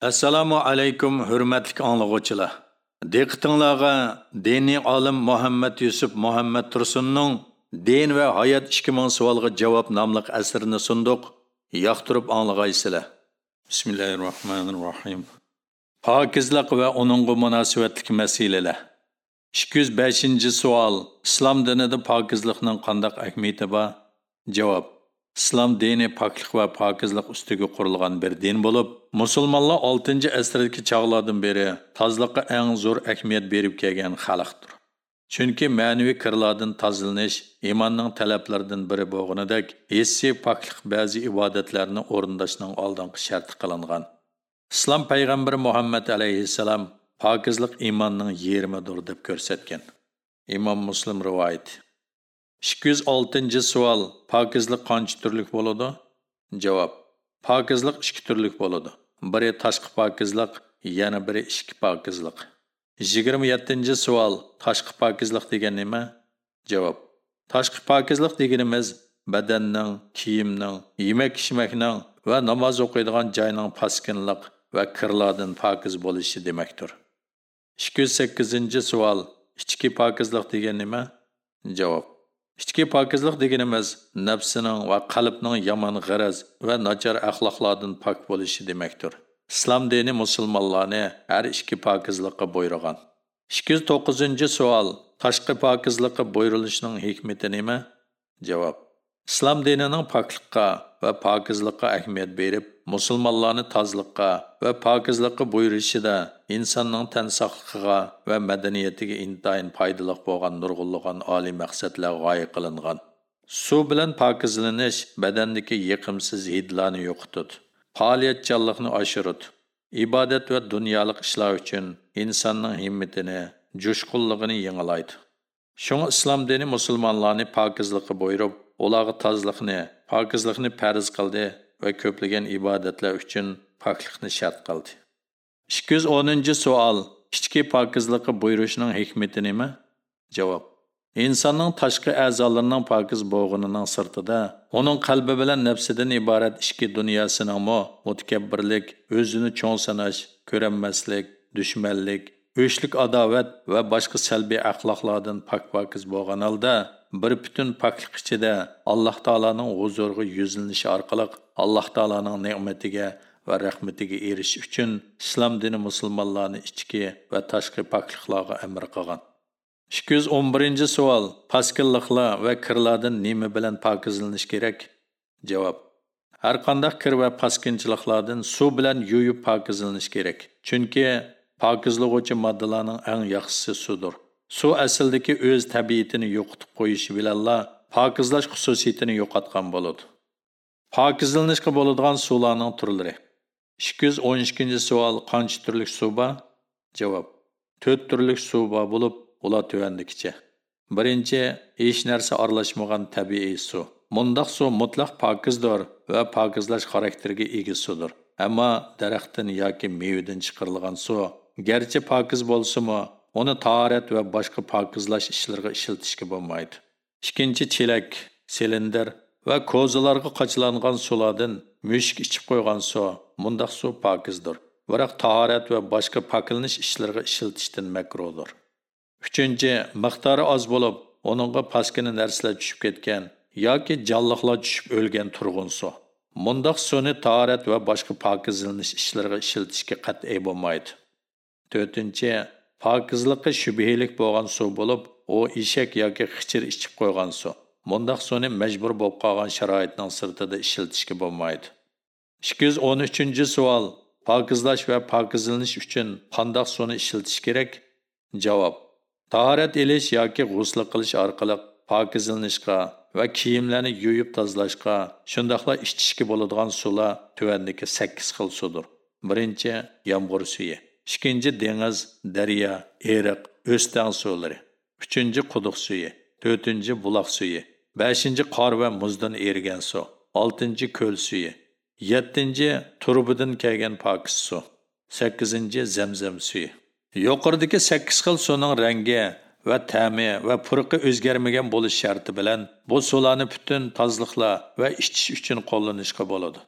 assalomu alaykum hurmatli anglag'uvchilar diqqatinglarga diniy olim muhammad yusuf muhammad tursunning din va hayot 2000 savolga javob nomli asrini sunduq yoqtirib anglag'aysizlar bismillahi rohmanir rohim pokizlik va uningga munosabatli masalalar. 205 savol islom dinida pokizlikning qanday ahamiyati bor? Javob islom dini poklik va pokizlik ustiga qurilgan bir din bo'lib musulmonlar 6 asrdagi chog'lardan beri tozlikqa eng zo'r ahamiyat berib kelgan xalqdir. Chunki ma'naviy kirlardan tozalanish imonning talablaridan biri bo'lganidek hissiy poklik ba'zi ibodatlarni o'rindashning oldingi sharti qilingan. Islom payg'ambari muhammad alayhissalom pokizlik imonning yerimidir deb ko'rsatgan. Imom muslim rivoyati 206 savol. Pokizlik qancha turlik bo'ladi? Javob. Pokizlik ikki turlik bo'ladi. Biri tashqi pokizlik yana biri ichki pokizlik. 27 savol. Tashqi pokizlik degan nima? Javob. Tashqi pokizlik deganimiz badanning kiyimning yemak ichmakning va namoz o'qiydigan joyning paskinliq va kirlardan pokiz bo'lishi demakdir. 208 savol. Ichki pokizlik degan nima? Javob. Ichki pokizlik deganimiz nafsining va qalbning yomon g'araz va nachar axloqlardan pok bo'lishi demakdir. Islom dini musulmonlarni har ikki pokizlikqa buyurgan. Ikki yuz to'qqizinchi savol tashqi pokizlikqa buyurilishning hikmati nima? Javob. Islom dinining poklikqa va pokizlikqa ahamiyat berib musulmonlarni tozlikqa va pokizlikqa buyurishida insonning tan sog'ligiga va madaniyatiga intayin foydali bo'lgan nurg'unlagan oliy maqsadlar g'oya qilingan suv bilan pokizlanish badandagi yiqimsiz hidlarni yo'qotadi faoliyatchanlikni oshiradi ibodat va dunyolik ishlar uchun insonning himmatini jo'shqunligini yangilaydi shunga islom dini musulmonlarni pokizlikka buyurib ularga tozliqni pokizlikni farz qildi va ko'plagan ibodatlar uchun poklikni shart qildi. Ikki yuz o'ninchi savol ichki pokizlikqa buyurishning hikmati nima? Javob. Insonning tashqi a'zolarining pokiz bo'g'inining sirtida uning qalbi bilan nafsidan iborat ichki dunyosiningmi mutakabbirlik o'zini cho'ng sanash ko'ranmaslik dushmanlik o'shlik adovat va boshqa salbiy axloqlardan pok pokiz bo'lgan holda bir butun poklik ichida alloh taoloning huzuriga yuzlanishi orqali alloh taoloning ne'matiga va rahmatiga erish uchun islom dini musulmonlarni ichki va tashqi pokliklarga amr qilgan. Ikki yuz o'n birinchi savol paskinliqlar va kirlardan nima bilan pokizlanish kerak? Javob har qanday kir va paskinchiliklardan suv bilan yuvib pokizlanish kerak. Chunki pokizlag'uvchi moddalarning eng yaxshisi suvdir. Suv aslidagi o'z tabiatini yo'qotib qo'yishi bilanla pokizlash xususiyatini yo'qotgan bo'ladi. Pokizlanishga bo'ladigan suvlarning turlari. Ikki yuz o'n ikkinchi savol qancha turlik suv bor? Javob to'rt turlik suv bor bo'lib ular tuvandikicha birinchi hech narsa aralashmagan tabiiy suv. Mundoq suv mutlaq pokizdir va pokizlash xarakteriga ega suvdir. Ammo daraxtdan yoki mevadan chiqarilgan suv garchi pokiz bo'lsimi uni tahorat va boshqa pokizlash ishlariga ishlatishga bo'lmaydi ikkinchi chelak silindr va ko'zalarga qochilangan suvlardan mushuk ichib qo'ygan suv mundoq suv pokizdir biroq tahorat va boshqa poklanish ishlariga ishlatishdan makruhdir uchinchi miqdori oz bo'lib uningga pastgina narsalar tushib ketgan yoki jonliqlar tushib o'lgan turg'un suv mundoq suvni tahorat va boshqa pokizlanish ishlariga ishlatishga qat'iy bo'lmaydi to'rtinchi pokizlikqa shubhelik bo'lgan suv bo'lib u eshak yoki xichir ichib qo'ygan suv. Mundoq suvni majbur bo'lib qolgan sharoitning sirtida ishlatishga bo'lmaydi. Ikki yuz o'n uchinchi savol pokizlash va pokizlanish uchun qandoq suvni ishlatish kerak? Javob tahorat ilish yoki g'usl qilish orqali pokizlanishga va kiyimlarni yuvib tozalashga shundoqla ichishga bo'ladigan suvlar tuvandagi sakkiz xil suvdir. Birinchi yomg'ir suvi ikkinchi dengiz daryo eriq o'stang suvlari. Uchinchi quduq suyi to'rtinchi buloq suyi beshinchi qor va muzdan erigan suv oltinchi ko'l suyi yettinchi turbidan kelgan pokis suv sakkizinchi zamzam suyi. Yuqoridagi sakkiz xil suvning rangi va ta'mi va purqi o'zgarmagan bo'lish sharti bilan bu suvlarni butun tozliqlar va ichish uchun qo'llanishga bo'ladi.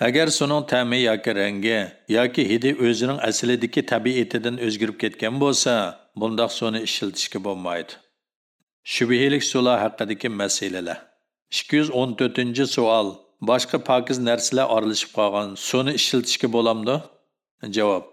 Agar suning ta'mi yoki rangi yoki hidi o'zining aslidagi tabiatidan o'zgarib ketgan bo'lsa bundoq suvni ishlatishga bo'lmaydi. Shubhilik suvlar haqidagi masalalar. 214 savol. Boshqa pokiz narsalar aralashib qolgan suvni ishlatishga bo'lamdi javob.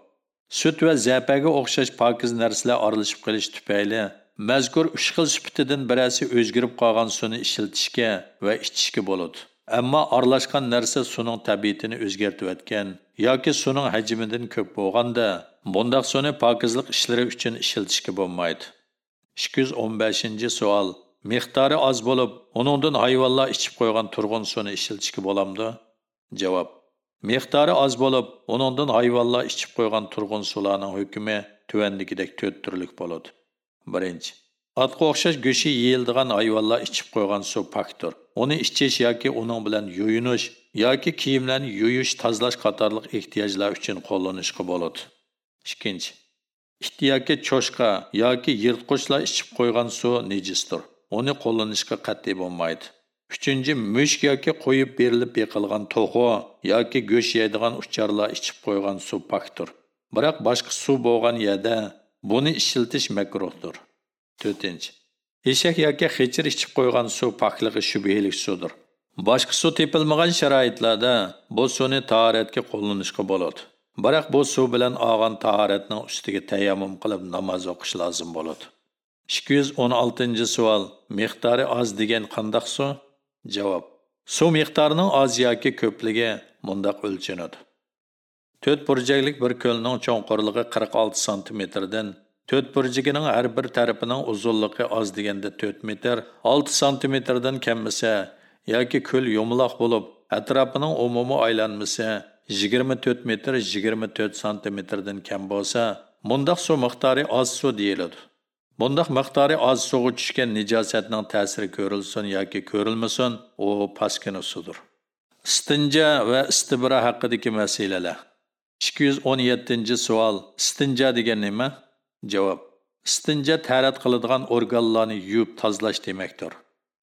Sut va zapaga o'xshash pokiz narsalar aralashib qolish tufayli mazkur uch xil sufitidan birasi o'zgarib qolgan suvni ishlatishga va ichishga bo'ladi. Ammo aralashgan narsa suvning tabiatini o'zgartirayotgan yoki суның hajmidan ko'p bo'lganda бұндақ suvni pokizlik ishlari uchun ішілтішке bo'lmaydi. 215 savol miqdori oz bo'lib uningdan hayvonlar ichib qo'ygan turg'un suvni ishlatishga bo'lamdi? Javob. Miqdori oz bo'lib uningdan hayvonlar ichib qo'ygan turg'un suvlarning hukmi tuvandagidek to'rt turlik bo'ladi. Birinchi. Otga o'xshash go'shi yeyildigan hayvonlar ichib qo'ygan suv pokdir uni ichish yoki uning bilan yuyinish yoki kiyimlarni yuyish tozalash qatorliq ehtiyojlar uchun qo'llanishga bo'ladi ikkinchi it yoki cho'shqa yoki yirtqichlar ichib qo'ygan suv nejisdir uni qo'llanishga qat'iy bo'lmaydi uchinchi mushk yoki qo'yib berilib yiqilgan to'g'u yoki go'sht yeydigan ucharlar ichib qo'ygan suv pokdir biroq boshqa suv bo'lgan yerda buni ishiltish makruhdir to'rtinchi. Eshak yoki xechir ichib qo'ygan suv pokligi shubhalik suvdir. Boshqa suv tepilmagan sharoitlarda bu suvni tahoratga qo'llanishga bo'ladi. Biroq bu suv bilan olgan tahoratning ustiga tayammum qilib namoz o'qish lozim bo'ladi. Ikki yuz o'n oltinchi savol. Miqdori oz degan qandoq suv? Javob. Suv miqdorining oz yoki ko'pligi mundoq o'lchanadi. To'rt burjaklik bir ko'lning cho'nqurligi qirq olti santimetrdan to'rt burjigining har bir tarafining uzunligi oz deganda to'rt metr olti santimetrdan kammasa yoki ko'l yumloq bo'lib atrofining umumiy aylanmasi yigirma to'rt metr yigirma to'rt santimetrdan kam bo'lsa bundoq suv miqdori oz suv deyiladi. Bundoq miqdori oz suvga tushgan nijosatning ta'siri ko'rilsin yoki ko'rilmasin u paskina suvdir. Istinja va istibra haqidagi masalalar. Ikki yuz o'n yettinchi savol. Istinja degan nima? Javob. Istinja tarat qiladigan organlarni yuvib tozalash demakdir.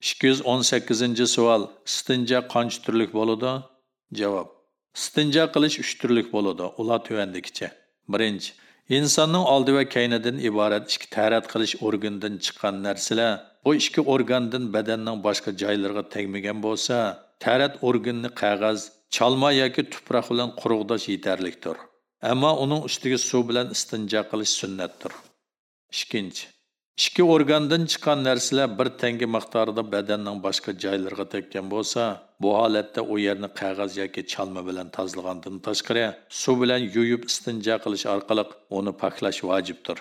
Ikki yuz o'n sakkizinchi savol. Istinja qancha turlik bo'ladi? Javob. Istinja qilish uch turlik bo'ladi. Ular tuvandikicha. Birinchi insonning oldi va kaynidan iborat ikki tarat qilish organidan chiqqan narsalar bu ikki organdan badanning boshqa joylariga tegmagan bo'lsa tarat organni qog'oz chalma yoki tuproq bilan quruqdash yetarlikdir ammo uning ustiga suv bilan istinjo qilish sunnatdir. Ikkinchi ichki organdan chiqqan narsalar bir tanga miqdorida badanning boshqa joylariga tekkan bo'lsa bu holatda u yerni qog'oz yoki chalma bilan tozalagandan tashqari suv bilan yuvib istinjo qilish orqali uni poklash vojibdir.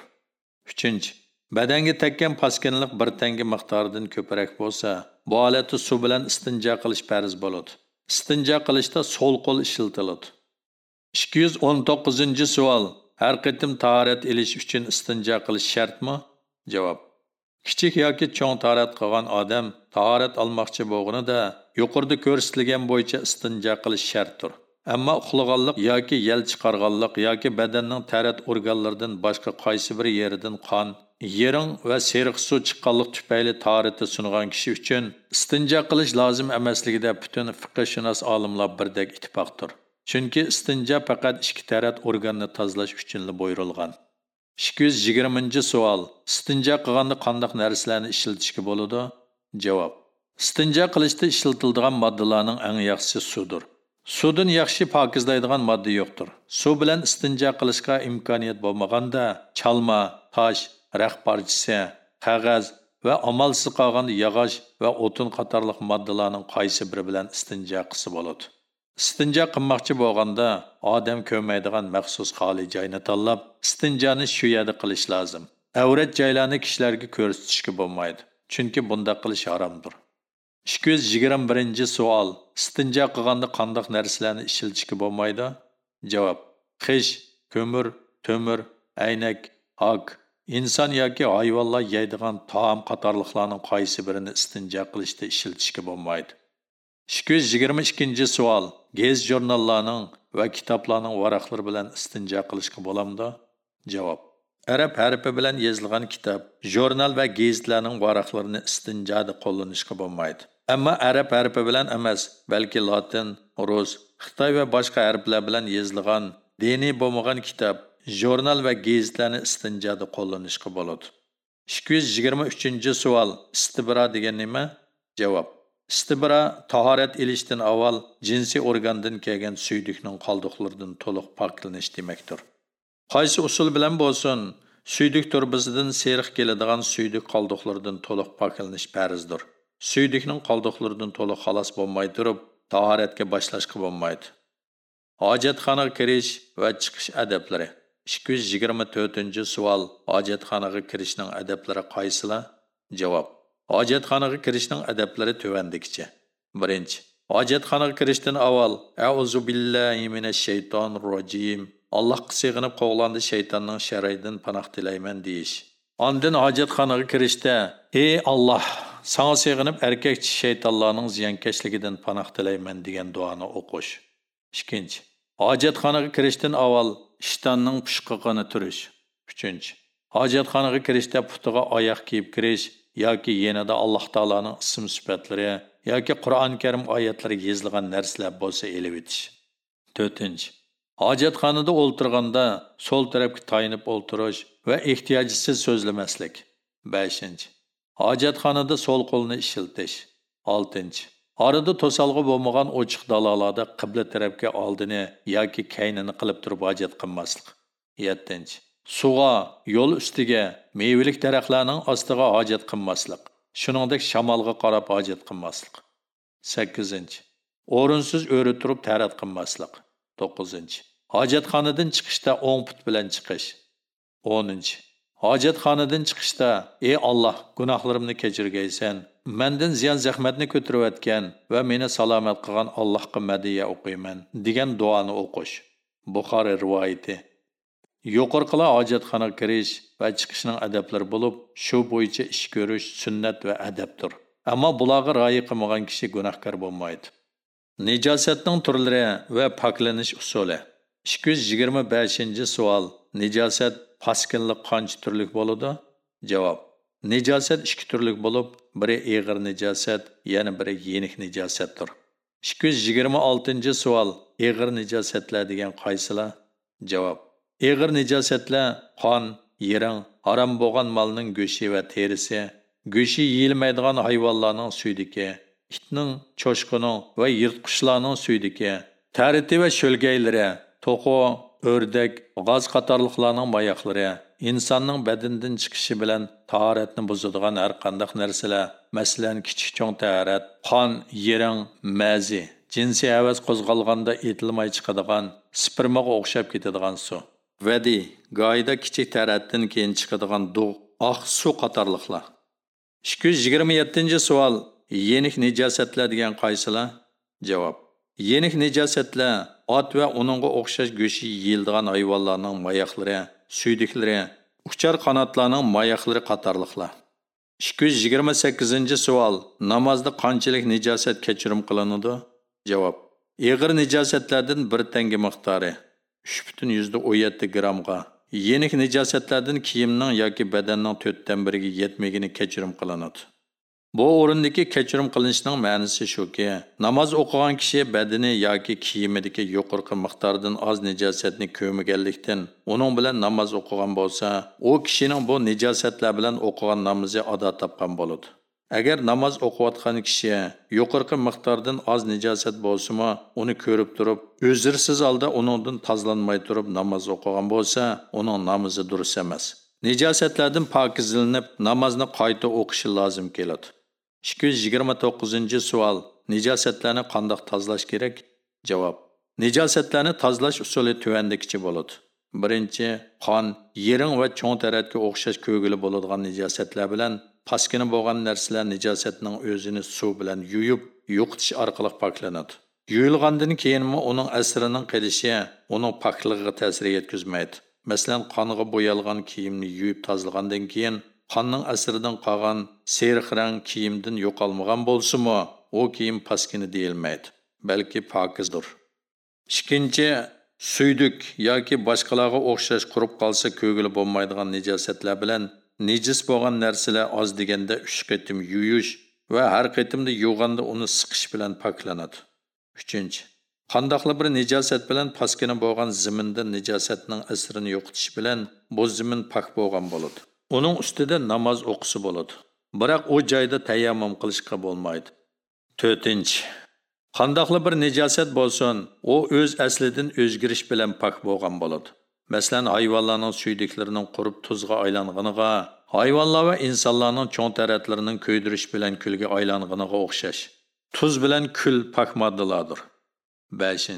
Uchinchi badanga tekkan paskinliq bir tanga miqdoridan ko'proq bo'lsa bu holatda suv bilan istinjo qilish farz bo'ladi. Istinjo qilishda so'l qo'l ishlatiladi. Ikki yuz o'n to'qqizinchi savol. Har qitim taharat ilish uchun istinjo qilish shartmi? Javob. Kichik yoki cho'ng taharat qilgan odam taharat olmoqchi bo'lganida yuqorida ko'rsatilgan bo'yicha istinjo qilish shartdir. Ammo uxlaganlik yoki yel chiqarganlik yoki badanning tarat organlaridan boshqa qaysi bir yeridan qon yering va seriq suv chiqqanlik tufayli tahoratni sungan kishi uchun istinjo qilish lozim emasligida butun fiqshunos olimlar birdek ittifoqdir. Chunki istinja faqat ichki tarat organni tozalash uchun buyurilgan ikki yuz yigirmanchi savol. Istinja qilganda qandoq narsalarni ishlatishga bo'ladi? Javob. Istinja qilishda ishlatiladigan moddalarning eng yaxshisi suvdir. Suvdan yaxshi pokizlaydigan modda yo'qdir. Suv bilan istinja qilishga imkoniyat bo'lmaganda chalma tosh raq parchasi qog'oz va amalsiz qolgan yog'och va o'tin qatorliq moddalarning qaysi biri bilan istinja qilsa bo'ladi? Istinjo qilmoqchi bo'lganda odam ko'rmaydigan maxsus xoli joyni tanlab istinjoni shu yerda qilish lozim. Avrat joylarni kishilarga ko'rsatishga bo'lmaydi chunki bunday qilish haromdir ikki yuz yigirma birinchi savol. Istinjo qilganda qandoq narsalarni ishiltishga bo'lmaydi? Javob qish ko'mir to'mir aynak hok inson yoki hayvonlar yeydigan taom qatorliqlarning qaysi birini istinjo qilishda ishiltishga bo'lmaydi? Ikki yuz yigirma ikkinchi savol gez jurnallarning va kitoblarning varaqlari bilan istinjo qilishga bo'lamdi javob. Arab harfi bilan yozilgan kitob jurnal va gazetlarning varaqlarini istinjada qo'llanishga bo'lmaydi. Ammo arab harfi bilan emas balki lotin rus xitoy va boshqa harflar bilan yozilgan diniy bo'lmagan kitob jurnal va gazetlarni istinjada qo'llanishga bo'ladi. Ikki yuz yigirma uchinchi savol istibro degan nima? Javob. Istibra tahorat ilishdan avval jinsiy organdan kelgan suydukning qoldiqlaridan to'liq poklanish demakdir. Qaysi usul bilan bo'lsin suydik turbisidan seriq keladigan suydik qoldiqlaridan to'liq poklanish farzdir. Suydikning qoldiqlaridan to'liq xalos bo'lmay turib tahoratga boshlashga bo'lmaydi. Hojatxonaga kirish va chiqish adablari. Ikki yuz yigirma to'rtinchi savol hojatxonaga kirishning adablari qaysilar javob. Hojatxonaga kirishning adablari tuvandikicha birinchi hojatxonaga kirishdan avval auzu billahi minash shaytonir rojim allohga sig'inib qo'g'landi shaytonning sharaydan panoh tilayman deyish Ondan hojatxonaga kirishda ey alloh Sana sig'inib erkakchi shaytonlarning ziyonkashligidan panoh tilayman degan duoni o'qish. Ikkinchi. Hojatxonaga kirishdan avval ishtonning pushqog'ini turish. Uchinchi. Hojatxonaga kirishda putiga oyoq kiyib kirish yoki yanada Alloh taolaning ism sifatlari yoki Qur'on Karim oyatlari yozilgan narsalar bo'lsa elib o'tish. 4. Hojatxonada o'ltirganda so'l tarafga tayinib o'ltirish va ehtiyojsiz so'zlamaslik. 5. hojatxonada so'l qo'lni ishiltish oltinchi orada to'salg'i bo'lmagan ochiq dalolarda qibla tarafga oldini yoki kaynini qilib turib hojat qilmaslik yettinchi suvga yo'l ustiga mevalik daraxtlarning ostiga hojat qilmaslik shuningdek shamolga qarab hojat qilmaslik sakkizinchi o'rinsiz o'ri turib tarat qilmaslik to'qqizinchi hojatxonadan chiqishda o'ng put bilan chiqish. O'ninchi hojatxonadan chiqishda ey olloh gunohlarimni kechirgaysan mandan ziyon zahmatni ko'tarayotgan va meni salomat qilgan allohga madiya o'qiyman degan duoni o'qish. Buxoriy rivoyati. Yuqorqila hojatxonaga kirish va chiqishning adablari bo'lib shu bo'yicha ish ko'rish sunnat va adabdir. Ammo bularga rioya qilmagan kishi gunohkor bo'lmaydi. Nijosatning turlari va poklanish usuli. Ikki yuz yigirma beshinchi savol. Nijosat paskinlik qancha turlik bo'ladi? Javob. Nijosat ikki turlik bo'lib biri eg'ir nijosat yana biri yenik nijosatdir. Ikki yuz yigirma oltinchi savol. Eg'ir nijosatlar degan qaysilar? Javob. Eg'ir nijosatlar qon yiring harom bo'lgan molning go'shti va terisi go'shti yeyilmaydigan hayvonlarning suydiki itning cho'shqining va yirtqichlarning suydiki tariti va sho'lgaylari to'qo o'rdak g'oz qatorliqlarning mayoqlari insonning badanidan chiqishi bilan tahoratni buzadigan har qanday narsalar masalan kichik cho'ng tahorat qon yering mazi jinsiy havas qo'zg'alganda etilmay chiqadigan spermaga o'xshab ketadigan suv. Vadi goyida kichik taratdan keyin chiqadigan dug' oq suv qatorliqlar ikki yuz yigirma yettinchi savol yenik nijosatlar degan qaysilar javob yenik nijosatlar ot va uningga o'xshash go'shti yeyildigan hayvonlarning mayoqlari suydiklari uchar qanotlarning mayoqlari qatorliqlar ikki yuz yigirma sakkizinchi savol namozda qanchalik nijosat kechirim qilinadi javob ig'ir nijosatlardan bir tanga miqdori uch butun yuzda o'n yetti grammga yenik nijosatlardan kiyimning yoki badanning to'rtdan biriga yetmagini kechirim qilinadi Bu o'rindagi kechirim qilinishning ma'nosi shuki, namoz o'qigan kishi badani yoki kiyimidagi yuqorqi miqdordan oz nijosatni ko'miganlikdan uning bilan namoz o'qigan bo'lsa, u kishining bu nijosatlar bilan o'qigan namozi ado topgan bo'ladi. Agar namoz o'qiyotgan kishi yuqorqi miqdordan oz nijosat bo'lsimi uni ko'rib turib, o'zirsiz holda uningdan tozalanmay turib namoz o'qigan bo'lsa, uning namozi durust emas. Nijosatlardan pokizlanib, namozni qayta o'qishi lozim keladi. 229 savol nijosatlarni qandoq tozalash kerak javob nijosatlarni tozalash usuli tuvandikicha bo'ladi birinchi qon yering va cho'ng taratga o'xshash ko'gili bo'ladigan nijosatlar bilan paskini bo'lgan narsalar nijosatning o'zini suv bilan yuyib yo'qitish orqali poklanadi yuyilgandan keyinmi uning asrining qilishi uning pokligiga ta'sir yetkazmaydi. Masalan qonga bo'yalgan kiyimni yuyib tozalagandan keyin qonning asridan qolgan seriq rang kiyimdan yo'qolmagan bo'lsimi u kiyim paskini deyilmaydi balki pokizdir. Ikkinchi suyduk yoki boshqalarga o'xshash qurib qolsa ko'gili bo'lmaydigan nijosatlar bilan nejis bo'lgan narsalar oz deganda uch qatim yuyish va har qitimda yuvganda uni siqish bilan poklanadi. Uchinchi qandoqli bir nijosat bilan pastgina bo'lgan ziminda nijosatning asrini yo'qotish bilan bu zimin pok bo'lgan bo'ladi. Uning ustida namoz o'qisi bo'ladi. Biroq u joyda tayammum qilishga bo'lmaydi. To'rtinchi qandoqli bir nijosat bo'lsin u o'z aslidan o'zgarish bilan pok bo'lgan bo'ladi. Masalan hayvonlarning suydiklarining qurib tuzga aylanganiga hayvonlar va insonlarning cho'ng taratlarining ko'ydirish bilan kulga aylanganiga o'xshash tuz bilan kul pok moddalardir 5.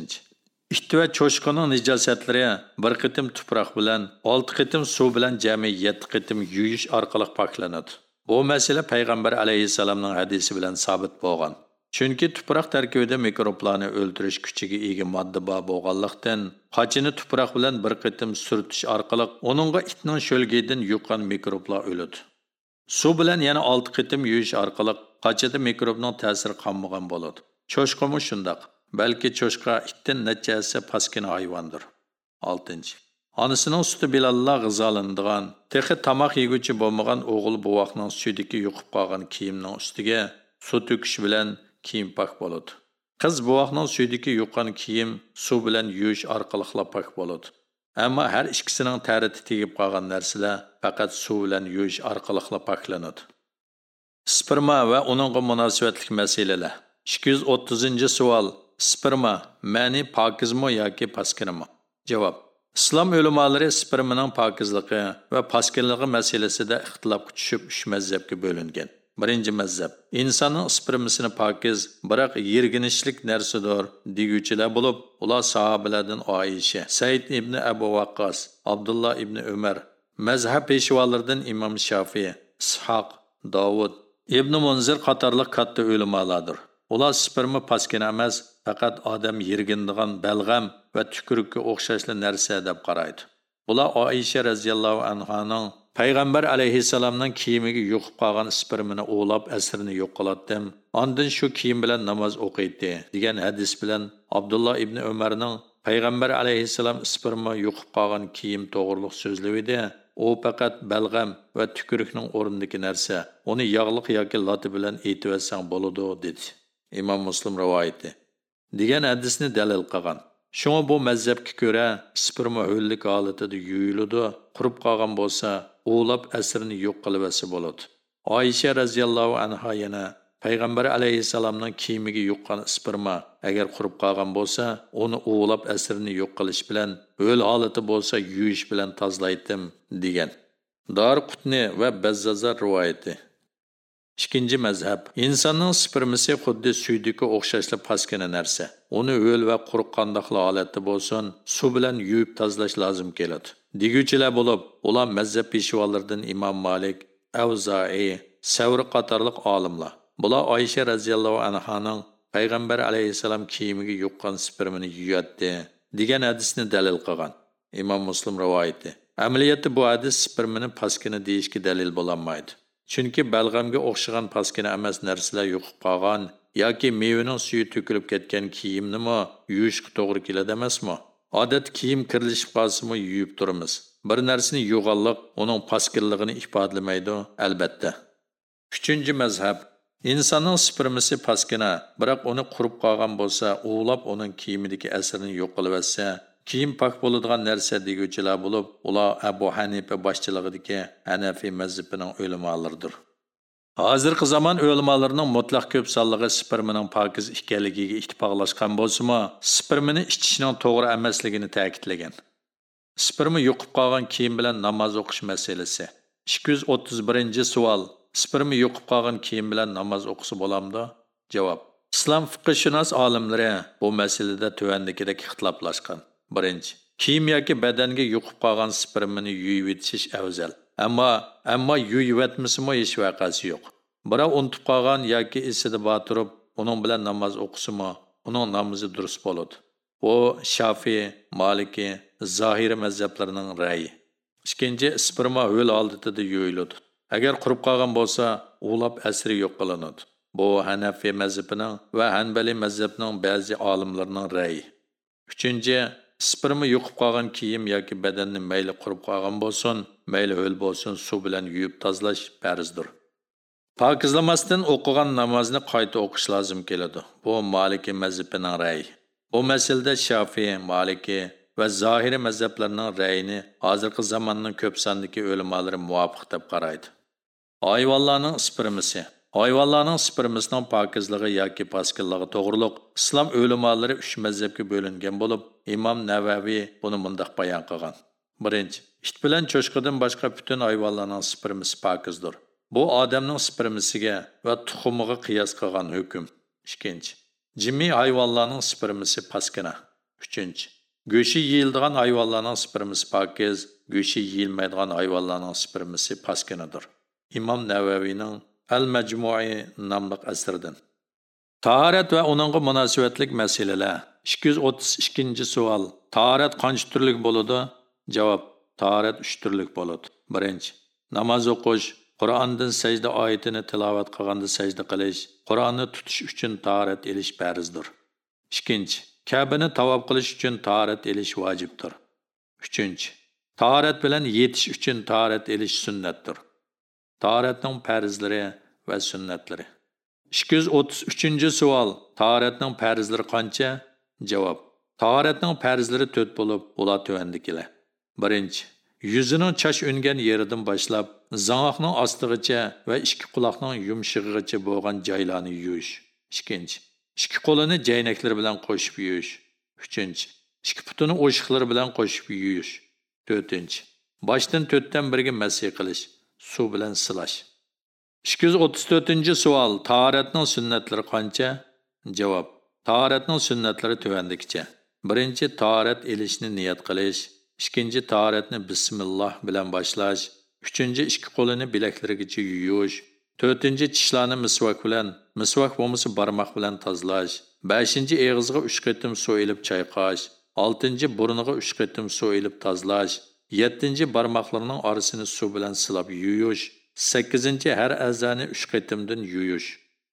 it va cho'shqaning nijosatlari bir qitim tuproq bilan olti qitim suv bilan jami yetti qitim yuyish orqali poklanadi bu masala payg'ambar alayhissalomning hadisi bilan sabit bo'lgan chunki tuproq tarkibida mikroblarni o'ldirish kuchiga ega modda bor bo'lganlikdan qochini tuproq bilan bir qitim surtish orqali uningga itning sho'lgidan yuqqan mikroblar o'ladi. Suv bilan yana olti qitim yuvish orqali qochida mikrobning ta'siri qolmagan bo'ladi. Cho'shqimi shundoq balki cho'shqa itdan nachasi paskina hayvondir. Oltinchi onasining suti bilalla g'izolanadigan texi tomoq yeguchi bo'lmagan o'g'il buvoqning suyidiki yuqib qolgan kiyimning ustiga suv to'kish bilan kiyim pok bo'ladi. Qiz buvoqning suydiki yuqqan kiyim suv bilan yuvish orqali pok bo'ladi. Ammo har ikkisining tariti tegib qolgan narsalar faqat suv bilan yuvish orqali poklanadi sperma va uningga munosabatli masalalar. 230 savol. Sperma ma'ni pokizmi yoki paskinimi javob. Islom ulamolari spermaning pokizligi va paskinligi masalasida ixtilofga tushib uch mazhabga bo'lingan. Birinchi mazhab. Insonning spermasini pokiz biroq yerginishlik narsadir deguvchilar bo'lib ular sahobalardan oyisha said ibn abu vaqqos abdulloh ibn umar mazhab peshvolaridan imom shofiy ishoq dovud ibn munzir qatorliq katta o'limalardir ular sperma paskina emas faqat odam yergindigan balg'am va tukurukka o'xshashli narsa deb qaraydi. Bular oisha roziyallohu anhoning payg'ambar alayhissalomning kiyimiga yuqib qolgan spermini o'lab asrini yo'q qiladi ondin shu kiyim bilan namoz o'qiydi degan hadis bilan abdulloh ibn umarning payg'ambar alayhissalom sperma yuqib qolgan kiyim to'g'riliq so'zlavidi u faqat balg'am va tukurukning o'rnidagi narsa uni yog'liq yoki loti bilan aytib bo'ladi dedi imom muslim rivoyati degan hadisni dalil qilgan. Shunga bu mazhabga ko'ra sperma o'llik holatida yuyiladi qurib qolgan bo'lsa o'lab asrini yo'q qilibasi bo'ladi. Oyisha roziyallohu anha yana payg'ambar alayhissalomning kiyimiga yuqqan ispirma agar qurib qolgan bo'lsa uni uvlab asrini yo'q qilish bilan o'l holati bo'lsa yuvish bilan tozalaydim degan. Dor qutni va bazzazar rivoyati. Ikkinchi mazhab. Insonning sipirmisi xuddi suydikka o'xshashli pastgina narsa. Uni o'l va quruq qandoqli holatda bo'lsin suv bilan yuvib tozalash lozim keladi. Deguvchilar bo'lib ular mazhab peshvolaridan imom malik avzoi savr qatorliq olimlar. Bular oysha roziyallohu anhoning payg'ambar alayhissalom kiyimiga yuqqan spermini yuyatdi degan hadisni dalil qilgan. Imom muslim rivoyati amaliyotda bu hadis spermini paskina deyishga dalil bo'lolmaydi chunki balg'amga o'xshagan paskina emas narsalar yo'qib qolgan yoki mevaning suyi to'kilib ketgan kiyimnimi yuvishga to'g'ri keladi emasmi? Odat kiyim kirilishib qolsimi yuvib turamiz bir narsani yo'g'onliq uning paskirligini ifodalamaydi albatta. Uchinchi mazhab. Insonning spermisi paskina biroq uni qurib qolgan bo'lsa uvlab uning kiyimidagi asrini yo'q qilib kiyim pok bo'ladigan narsa deguvchilar bo'lib ular abu hanifa boshchiligidagi hanafiy mazhabining o'limolaridir hozirgi zamon o'limolarining mutlaq ko'p sonligi spermining pokiz ekanligiga ittifoqlashgan bo'lsimi spermini ichishning to'g'ri emasligini ta'kidlagan spermi yo'qib qolgan kiyim bilan namoz o'qish masalasi ikki yuz o'ttiz birinchi savol spermi yo'qib qolgan kiyim bilan namoz o'qisa bo'lamdi javob islom fiqhshunos olimlari bu masalada tuvandagidek ixtiloflashgan birinchi kiyim yoki badanga yuqib qolgan spermini yuyib etish afzal ammo ammo yuyib etmasimi hech vaqasi yo'q birov unutib qolgan yoki esida botirib turib uning bilan namoz o'qisimi uning namozi durust bo'ladi bu shafiy maliki zohiri mazhablarining rayi ikkinchi sperma ho'l oldida yo'yiladi agar qurib qolgan bo'lsa ulab asri yo'q qilinadi bu hanafiy mazhabining va hanbali mazhabining ba'zi olimlarining rayi uchinchi sperma yo'qib qolgan kiyim yoki badanni mayli qurib qolgan bo'lsin mayli ho'l bo'lsin suv bilan yuvib tozalash farzdir pokizlamasdan o'qigan namozni qayta o'qish lozim keladi. Bu maliki mazhabining rayi. Bu masalada Shafiy, Maliki va Zohiri mazhablarining ra'yini hozirgi zamonning ko'p sondagi o'limolari muvofiq deb qaraydi. Hayvonlarning spermisi Hayvonlarning spermisining pokizligi yoki paskillig'i to'g'riliq islom ulamolari uch mazhabga bo'lingan bo'lib, Imom Navaviy buni mundoq bayon qilgan. Birinchi, it bilan cho'chqadan boshqa butun hayvonlarning spermisi pokizdir. Bu odamning spermisiga va tuxumiga qiyos qilgan hukm. Ikkinchi, jimmiy hayvonlarning spermisi paskina. Uchinchi, go'shi yeyiladigan hayvonlarning spermisi pokiz, go'shi yeyilmaydigan hayvonlarning spermisi paskinadir. Imom Navaviyning Al-Majmu'i nomli asridan. Taharat va uningga munosabatlik masalalar. 232 savol. Taharat qancha turlik bo'ladi? Javob: Taharat 3 turlik bo'ladi. Birinchi, namoz o'qish, Qur'ondan sajda oyatini tilovat qilganda sajda qilish, Qur'onni tutish uchun tahorat elish farzdir. Ikkinchi, kabini tavob qilish uchun tahorat elish vojibdir. Uchinchi, tahorat bilan yetish uchun tahorat elish sunnatdir. Tahoratning farzlari va sunnatlari. 233-savol. Tahoratning farzlari qancha? Javob: Tahoratning farzlari 4 bo'lib, ular tuvandikilar. Birinchi, yuzining chash ungan yeridan boshlab zangoqning ostigacha va ikki quloqning yumshig'igacha bo'lgan joylarni yuvish. Ikkinchi, ikki qo'lini jaynaklar bilan qo'shib yuvish. Uchinchi, ikki putini o'shiqlar bilan qo'shib yuvish. To'rtinchi, boshdan to'rtdan birga masih qilish, suv bilan silash. 234-savol. Tahoratning sunnatlari qancha? Javob: Tahoratning sunnatlari tuvandikicha. Birinchi tahorat ilishni niyat qilish, ikkinchi tahoratni bismilloh bilan boshlash, uchinchi ikki qo'lini bilaklarigacha yuyish, to'rtinchi tishlarni misvak bilan, misvak bo'lmasa barmoq bilan tozalash, beshinchi eg'izga uch qatim suv ilib chayqash, oltinchi burniga uch qatim suv ilib tozalash, yettinchi barmoqlarning orasini suv bilan silab yuyish, sakkizinchi har a'zoni uch qatimdan yuyish,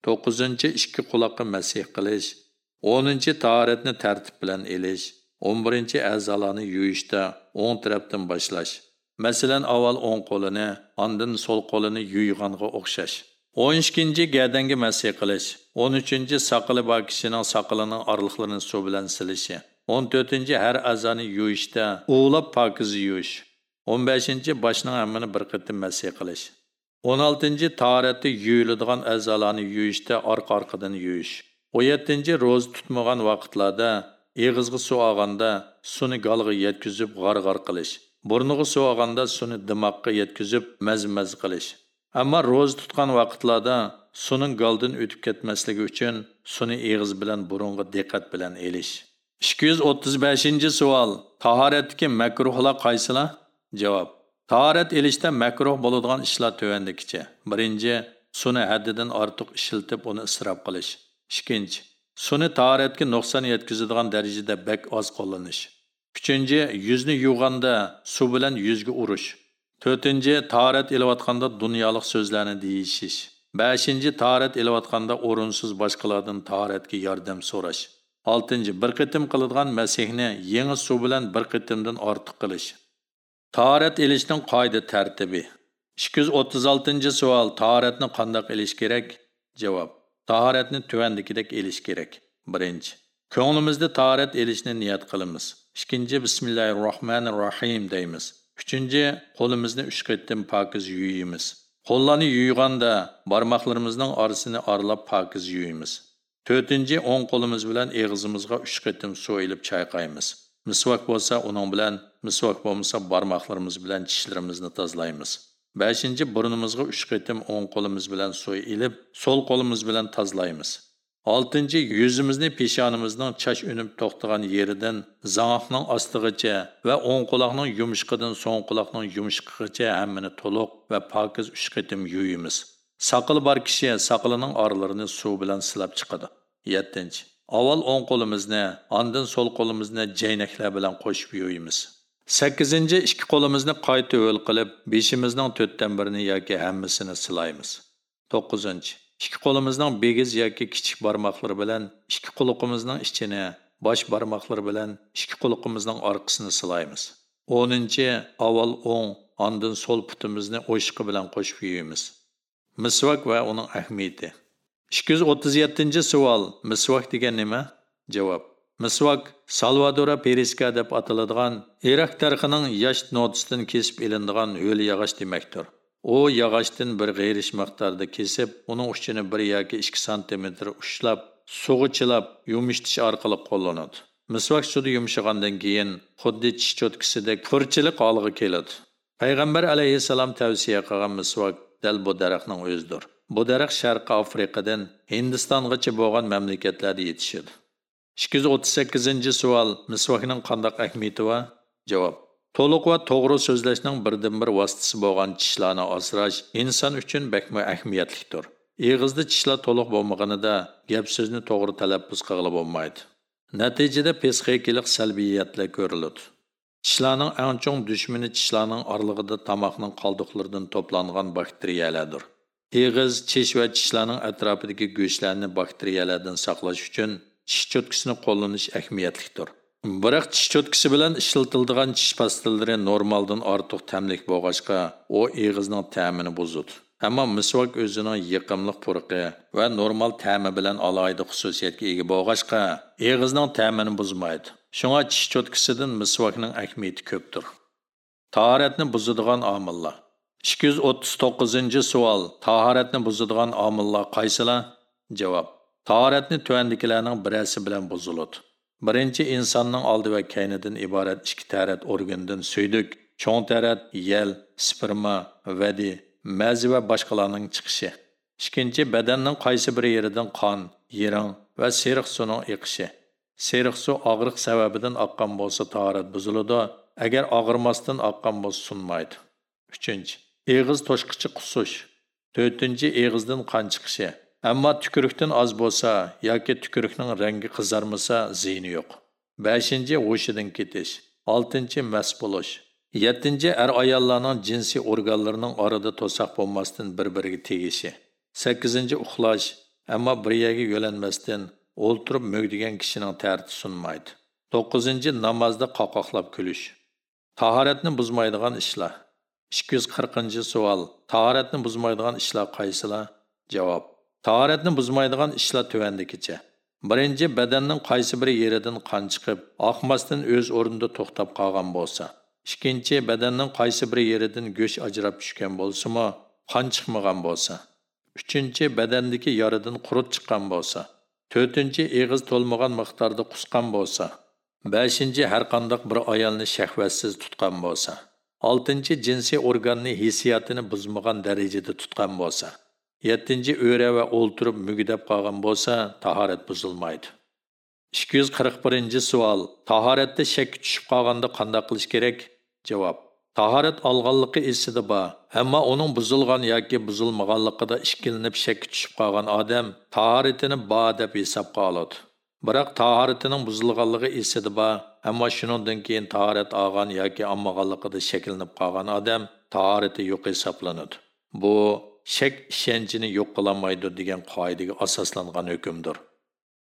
to'qqizinchi ikki quloqqa masih qilish, o'ninchi tahoratni tartib bilan elish, 11 a'zolarni yuyishda o'ng tarafdan boshlash. Masalan, avval o'ng qo'lini, ondan so'l qo'lini yuyg'anga o'xshash. 12 gadanga masih qilish. 13 saqili bor kishining saqilining orliqlarini suv bilan silishi. 14 har a'zoni yuyishda o'lab pokiz yuyish. 15 boshning hammani bir qatim masih qilish. 16 tahoratda yuyiladigan a'zolarni yuyishda orqa-orqadan yuyish. 17 ro'za tutmagan vaqtlarda Eğizgi suv olganda suni galga yetkizib g'ar-g'ar qilish. Burniga suv olganda suni dimoqqa yetkizib maz-maz qilish. Ammo ro'za tutgan vaqtlarda suning galdan o'tib ketmasligi uchun suni eg'iz bilan burunga diqqat bilan elish. 235-savol. Tahoratdagi makruhlar qaysilar? Javob. Tahorat elishda makruh bo'ladigan ishlar tovandikicha. Birinchi, suni haddidan ortiq ishiltib uni isrof qilish. 2. Suni tahoratga nuqson yetkazadigan darajada bak oz qo'llanish. 3. Yuzni yuvganda suv bilan yuzga urish. 4. Tahorat elayotganda dunyolik so'zlarni deyishish. 5. Tahorat elayotganda o'rinsiz boshqalardan tahoratga yordam so'rash. 6. Bir qitim qiladigan masihni yangi suv bilan bir qitimdan ortiq qilish. Tahorat elishning qoida tartibi. 236-savol. Tahoratni qanday elish kerak? Javob. tahoratni tuvandikidek elish kerak birinchi ko'nglimizda tahorat elishni niyat qilamiz ikkinchi bismillahi rohmanir rohim deymiz uchinchi qo'limizni uch qitim pokiz yuyimiz qo'llarni yuyganda barmoqlarimizning orasini oralab pokiz yuyimiz to'rtinchi o'ng qo'limiz bilan eg'izimizga uch qitim suv ilib chayqaymiz. Misvak bo'lsa uning bilan misvak bo'lmasa barmoqlarimiz bilan tishlarimizni tozalaymiz beshinchi burnimizga uch qitim o'ng qo'limiz bilan suv ilib so'l qo'limiz bilan tozalaymiz oltinchi yuzimizni peshonamizning chash unib to'xtagan yeridan zangoqning ostig'icha va o'ng quloqning yumshiqidan so'ng quloqning yumshiqigacha hammani to'liq va pokiz uch qitim yuyimiz. Saqil bor kishi saqilining oralarini suv bilan silab chiqadi. Yettinchi. Avval o'ng qo'limizni ondin so'l qo'limizni jaynaklar bilan qo'shib yuyimiz sakkizinchi ikki qo'limizni qayta ho'l qilib beshimizning to'rtdan birini yoki hammasini silaymiz. To'qqizinchi. Ikki qo'limizning begiz yoki kichik barmoqlari bilan ikki quloqimizning ichini bosh barmoqlari bilan ikki quloqimizning orqasini silaymiz. O'ninchi avval o'ng ondin so'l putimizni o'shqi bilan qo'shib yeymiz misvak va uning ahamiyati ikki yuz o'ttiz yettinchi savol misvak degan nima javob Misvak Salvadora periska deb ataladigan irak tarxining yosh notisidan kesib ilinadigan ho'l yog'och demakdir. U yog'ochdan bir g'ayrish miqdorda kesib, uning uchini 1 yoki 2 sm ushlab, suvga chilab, yumishtish orqali qo'llanadi. Misvak suvda yumshagandan keyin xuddi tish cho'tkisidek furchilik holiga keladi. Payg'ambar alayhissalom tavsiya qilgan misvak dal bu daraxtning o'zidir. Bu daraxt Sharqi Afrikadan Hindistongacha bo'lgan mamlakatlarda yetishadi. 238 savol. Misvakning qandoq ahamiyati va javob? To'liq va to'g'ri so'zlashning birdan bir vositasi bo'lgan tishlarni asrash inson uchun bakma ahamiyatlidir? Eg'izda tishlar to'liq bo'lmaganida gap so'zni to'g'ri talaffuz qilg'ili bo'lmaydi. Natijada psixikalik salbiyatlar ko'riladi. Tishlarning ən çox düşməni tishlarning orlig'ida tamaqın qaldıqlarından toplanğan bakteriyalardır. Eğiz, çiş və çişlərin ətrafındakı göçlərini bakteriyalardan saqlash üçün çiş cho'tkisini qo'llanish əhmiyyətlidir. biroq tish cho'tkisi bilan ishlatiladigan tish pastalari normaldan ortiq tamlik bo'lg'achqa u eg'izning ta'mini buzadi ammo misvok o'zining yiqimliq purqi va normal ta'mi bilan alohida xususiyatga ega bo'lg'achqa eg'izning ta'mini buzmaydi Шуңа чиш cho'tkisidan мисвакнинг аҳамияти кўптур. Таҳоратни buzadigan омиллар. 239 savol Таҳоратни buzadigan омиллар қайсилар? Жавоб. Таҳоратни tuvandikilarning birasi билан buziladi Биринчи инсоннинг олди ва kaynidan иборат ikki tarat organdan суйдик, чоң tarat yel sperma вади, mazi ва бошқаларнинг чиқиши. ikkinchi badanning qaysi bir yeridan qon yiring va seriq suvning eqishi seriq suv og'riq sababidan oqqan bo'lsa tahorat buziladi agar og'irmasdan oqqan bo'lsa sunmaydi uchinchi eg'iz to'shqichi qusish to'rtinchi eg'izdan qon chiqishi Ammo tukurukdan az bolsa yoki tukurukning rangi qizarmasa ziyni yo'q. 5-chi o'shidan ketish. 6. mas bo'lish. 7-chi er ayollarning jinsiy organlarining orada to'saq bo'lmasdan bir-biriga tegishi. 8. uxlash, ammo bir yerga yo'lanmasdan o'ltirib mögdigan kishining tarti sunmaydi. to'qqizinchi namozda qoqoqlab kulish. Tahoratni buzmaydigan ishlar. 240 savol. Tahoratni buzmaydigan ishlar qaysilar? Javob: tahoratni buzmaydigan ishlar tuvandikicha birinchi badanning qaysi bir yeridan qon chiqib oqmasdan o'z o'rnida to'xtab qolgan bo'lsa ikkinchi badanning qaysi bir yeridan go'sht ajrab tushgan bo'lsimi qon chiqmagan bo'lsa uchinchi badandagi yoridan qurut chiqqan bo'lsa to'rtinchi eg'iz to'lmagan miqdorda qusqan bo'lsa. Beshinchi har qandoq bir ayolni shahvatsiz tutgan bo'lsa. Oltinchi jinsiy organni hissiyotini buzmagan darajada tutgan bo'lsa. Yettinchi o'ra va o'ltirib mugidab qolgan bo'lsa tahorat buzilmaydi. Ikki yuz qirq birinchi savol. Tahoratda shak tushib qolganda qanday qilish kerak? Javob. Tahorat olganligi esida bor ammo uning buzilgan yoki buzilmaganligida ishkilinib shak tushib qolgan odam tahoratini bor deb hisobga oladi biroq tahoratining buzilganligi esida bor ammo shundan keyin tahorat olgan yoki olmaganligida shakllanib qolgan odam tahorati yo'q hisoblanadi bu shak ishonchini yo'q qilolmaydi degan qoidaga asoslangan hukmdir